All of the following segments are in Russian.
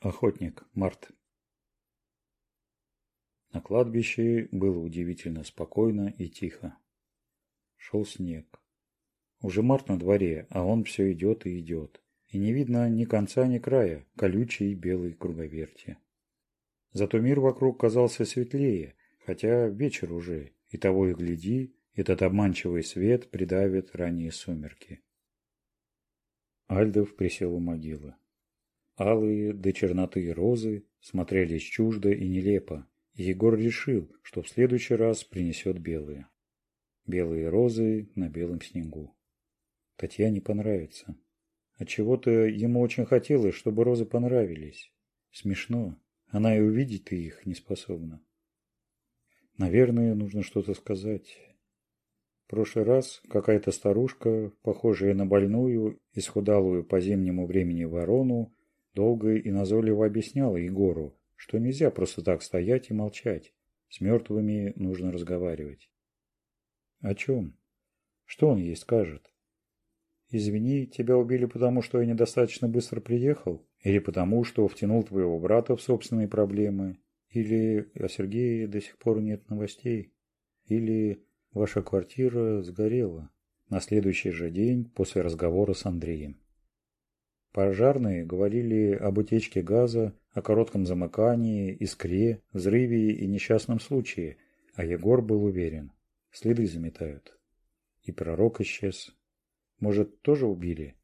охотник март на кладбище было удивительно спокойно и тихо шел снег уже март на дворе а он все идет и идет и не видно ни конца ни края колючей белой круговерти зато мир вокруг казался светлее хотя вечер уже и того и гляди этот обманчивый свет придавит ранние сумерки альдов присел у могилы алые до черноты розы смотрелись чуждо и нелепо. Егор решил, что в следующий раз принесет белые. Белые розы на белом снегу. Татьяне понравится. А Отчего-то ему очень хотелось, чтобы розы понравились. Смешно. Она и увидеть-то их не способна. Наверное, нужно что-то сказать. В прошлый раз какая-то старушка, похожая на больную, исхудалую по зимнему времени ворону, долго и назойливо объясняла Егору, что нельзя просто так стоять и молчать. С мертвыми нужно разговаривать. О чем? Что он ей скажет? Извини, тебя убили потому, что я недостаточно быстро приехал? Или потому, что втянул твоего брата в собственные проблемы? Или а о Сергее до сих пор нет новостей? Или ваша квартира сгорела? На следующий же день после разговора с Андреем. Пожарные говорили об утечке газа, о коротком замыкании, искре, взрыве и несчастном случае, а Егор был уверен. Следы заметают. И пророк исчез. Может, тоже убили?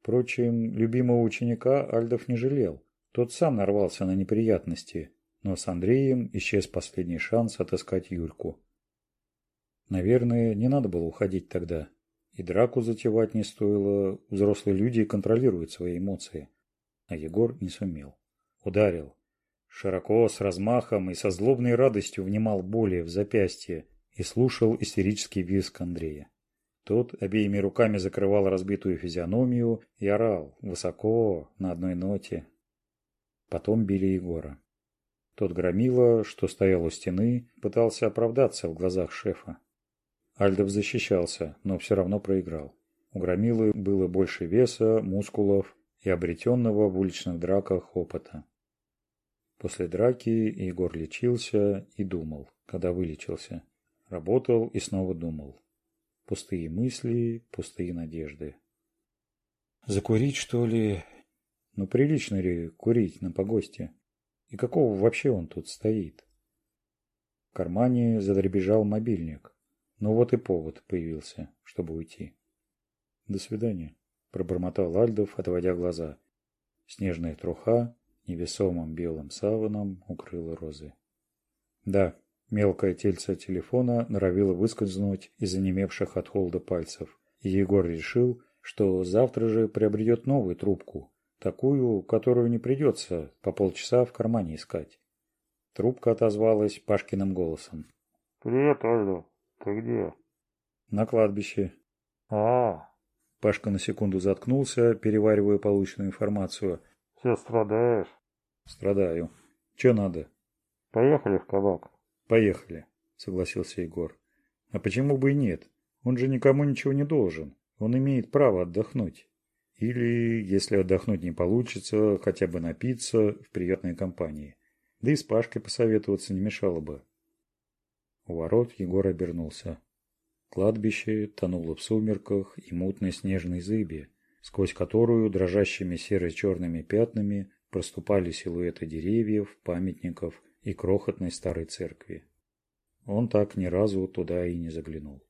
Впрочем, любимого ученика Альдов не жалел. Тот сам нарвался на неприятности, но с Андреем исчез последний шанс отыскать Юльку. Наверное, не надо было уходить тогда и драку затевать не стоило, взрослые люди контролируют свои эмоции. А Егор не сумел. Ударил. Широко, с размахом и со злобной радостью внимал боли в запястье и слушал истерический визг Андрея. Тот обеими руками закрывал разбитую физиономию и орал, высоко, на одной ноте. Потом били Егора. Тот громила, что стоял у стены, пытался оправдаться в глазах шефа. Альдов защищался, но все равно проиграл. У Громилы было больше веса, мускулов и обретенного в уличных драках опыта. После драки Егор лечился и думал, когда вылечился. Работал и снова думал. Пустые мысли, пустые надежды. Закурить, что ли? Ну, прилично ли курить на погосте? И какого вообще он тут стоит? В кармане задребежал мобильник. Но вот и повод появился чтобы уйти. До свидания. Пробормотал альдов отводя глаза. Снежная труха невесомым белым саваном укрыла розы. Да мелкое тельце телефона норовило выскользнуть из онемевших от холода пальцев. И егор решил что завтра же приобретет новую трубку такую которую не придется по полчаса в кармане искать. Трубка отозвалась пашкиным голосом. Привет Альдо ты где на кладбище а пашка на секунду заткнулся переваривая полученную информацию все страдаешь страдаю че надо поехали в кабак поехали согласился егор а почему бы и нет он же никому ничего не должен он имеет право отдохнуть или, если отдохнуть не получится, хотя бы напиться в приятной компании. Да и с Пашкой посоветоваться не мешало бы. Ворот Егор обернулся. Кладбище тонуло в сумерках и мутной снежной зыбе, сквозь которую дрожащими серо-черными пятнами проступали силуэты деревьев, памятников и крохотной старой церкви. Он так ни разу туда и не заглянул.